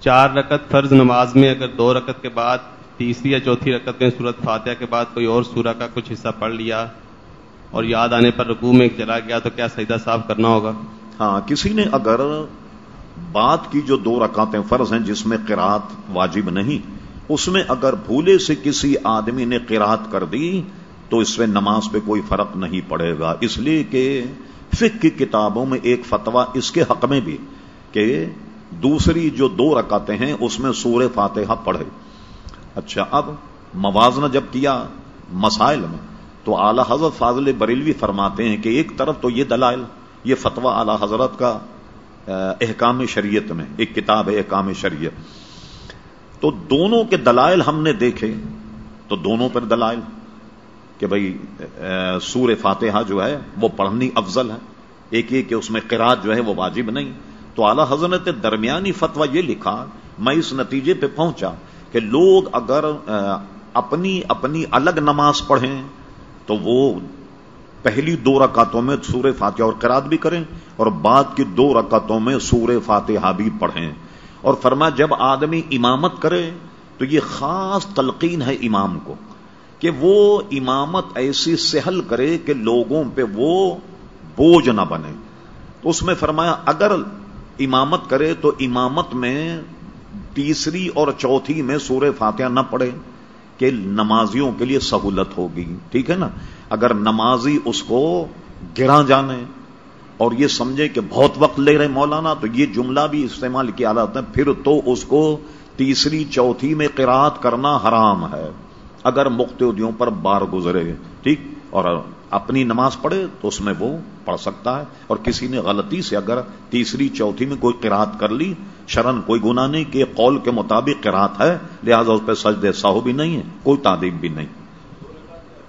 چار رکت فرض نماز میں، اگر دو رکت کے بعد، تیسری یا چوتھی رکت میں صورت فاتحہ کے بعد کوئی اور سورہ کا کچھ حصہ پڑھ لیا اور یاد آنے پر رکوع میں چلا گیا تو کیا سجدہ صاف کرنا ہوگا؟ ہاں کسی نے اگر بات کی جو دو رکعتیں فرض ہیں جس میں قرات واجب نہیں، اس میں اگر بھولے سے کسی آدمی نے قرات کر دی، تو اس میں نماز پہ کوئی فرق نہیں پڑے گا۔ اس لیے کہ فک کی کتابوں میں ایک فتوا اس کے حق میں بھی کہ دوسری جو دو رکاتے ہیں، اس میں سور فاتحہ پڑھے۔ اچھا اب موازنہ جب کیا مسائل میں، تو اعلی حضرت فاضل بریلوی فرماتے ہیں کہ ایک طرف تو یہ دلائل، یہ فتوا اعلی حضرت کا احکام شریعت میں، ایک کتاب ہے احکام شریعت۔ تو دونوں کے دلائل ہم نے دیکھے، تو دونوں پر دلائل کہ بھائی سور فاتحہ جو ہے، وہ پڑھنی افضل ہے۔ ایک یہ کہ اس میں قرآد جو ہے، وہ واجب نہیں۔ تو اعلی حضرت درمیانی فتویٰ یہ لکھا، میں اس نتیجے پہ پہنچا کہ لوگ اگر اپنی اپنی الگ نماز پڑھیں تو وہ پہلی دو رکعتوں میں سور فاتحہ اور قرآد بھی کریں اور بعد کی دو رکعتوں میں سور فاتحہ بھی پڑھیں۔ اور فرما جب آدمی امامت کرے تو یہ خاص تلقین ہے امام کو کہ وہ امامت ایسی سہل کرے کہ لوگوں پہ وہ بوجھ نہ بنے۔ تو اس میں فرمایا، اگر امامت کرے تو امامت میں تیسری اور چوتھی میں سور فاتحہ نہ پڑے کہ نمازیوں کے لیے سہولت ہوگی۔ ٹھیک ہے نا؟ اگر نمازی اس کو گرا جانے اور یہ سمجھے کہ بہت وقت لے رہے مولانا، تو یہ جملہ بھی استعمال کیا جاتا ہے، پھر تو اس کو تیسری، چوتھی میں قرات کرنا حرام ہے۔ اگر مختیوں پر بار گزرے، ٹھیک؟ اور اپنی نماز پڑھے تو اس میں وہ پڑھ سکتا ہے۔ اور کسی نے غلطی سے اگر تیسری، چوتھی میں کوئی قرات کر لی، شرن کوئی گناہ نہیں کہ قول کے مطابق قرات ہے، لہذا اس پہ سجدے ساہو بھی نہیں ہے، کوئی تعدیب بھی نہیں۔